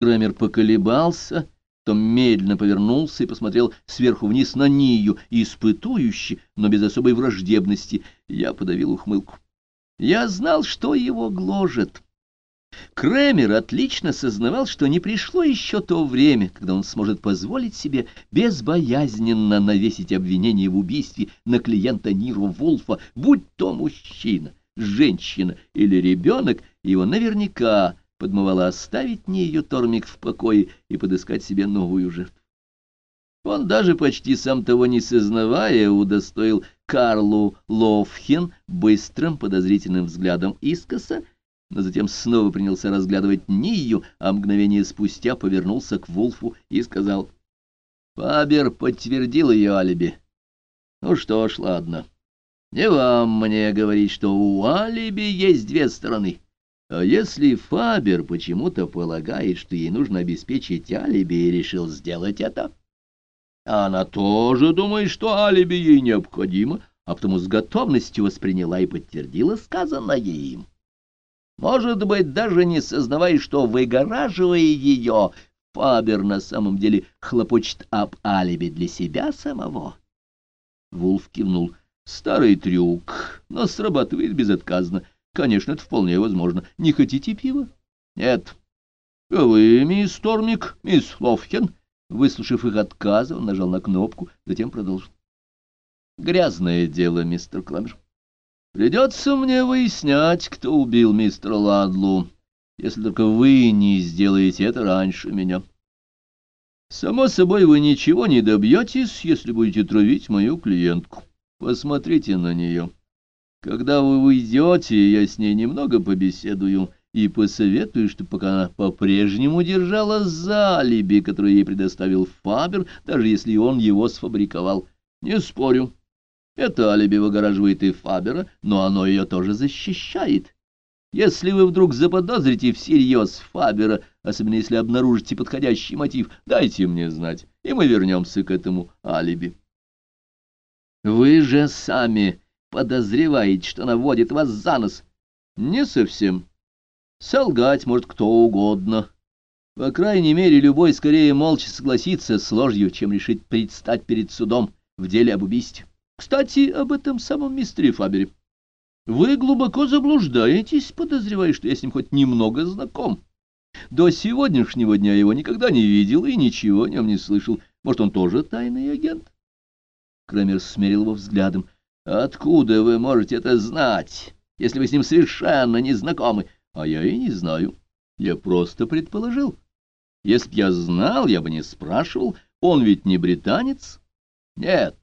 Крамер поколебался, потом медленно повернулся и посмотрел сверху вниз на Нию, испытующе, но без особой враждебности. Я подавил ухмылку. Я знал, что его гложет. Кремер отлично сознавал, что не пришло еще то время, когда он сможет позволить себе безбоязненно навесить обвинение в убийстве на клиента Ниру Вулфа, будь то мужчина, женщина или ребенок, его наверняка подмывало оставить Нию Тормик в покое и подыскать себе новую жертву. Он даже почти сам того не сознавая удостоил Карлу Ловхен быстрым подозрительным взглядом искоса, но затем снова принялся разглядывать Нию, а мгновение спустя повернулся к Вулфу и сказал, «Фабер подтвердил ее алиби. Ну что ж, ладно. Не вам мне говорить, что у алиби есть две стороны». А если Фабер почему-то полагает, что ей нужно обеспечить алиби и решил сделать это, она тоже думает, что алиби ей необходимо, а потому с готовностью восприняла и подтвердила сказанное им. Может быть, даже не сознавая, что, выгораживая ее, Фабер на самом деле хлопочет об алиби для себя самого. Вулф кивнул. Старый трюк, но срабатывает безотказно. Конечно, это вполне возможно. Не хотите пива? Нет. А вы, мисс Тормик, мисс Ловхен? Выслушав их отказ, он нажал на кнопку, затем продолжил. Грязное дело, мистер Кламер. Придется мне выяснять, кто убил мистера Ладлу, если только вы не сделаете это раньше меня. Само собой, вы ничего не добьетесь, если будете травить мою клиентку. Посмотрите на нее. Когда вы уйдете, я с ней немного побеседую и посоветую, чтобы пока она по-прежнему держала за алиби, которое ей предоставил Фабер, даже если он его сфабриковал. Не спорю. Это алиби выгораживает и Фабера, но оно ее тоже защищает. Если вы вдруг заподозрите всерьез Фабера, особенно если обнаружите подходящий мотив, дайте мне знать, и мы вернемся к этому алиби. Вы же сами подозреваете, что наводит вас за нос. Не совсем. Солгать может кто угодно. По крайней мере, любой скорее молча согласится с ложью, чем решить предстать перед судом в деле об убийстве. Кстати, об этом самом мистере Фабере. Вы глубоко заблуждаетесь, подозревая, что я с ним хоть немного знаком. До сегодняшнего дня его никогда не видел и ничего о нем не слышал. Может, он тоже тайный агент? Крамер смерил его взглядом. Откуда вы можете это знать, если вы с ним совершенно не знакомы? А я и не знаю. Я просто предположил. Если б я знал, я бы не спрашивал. Он ведь не британец. Нет,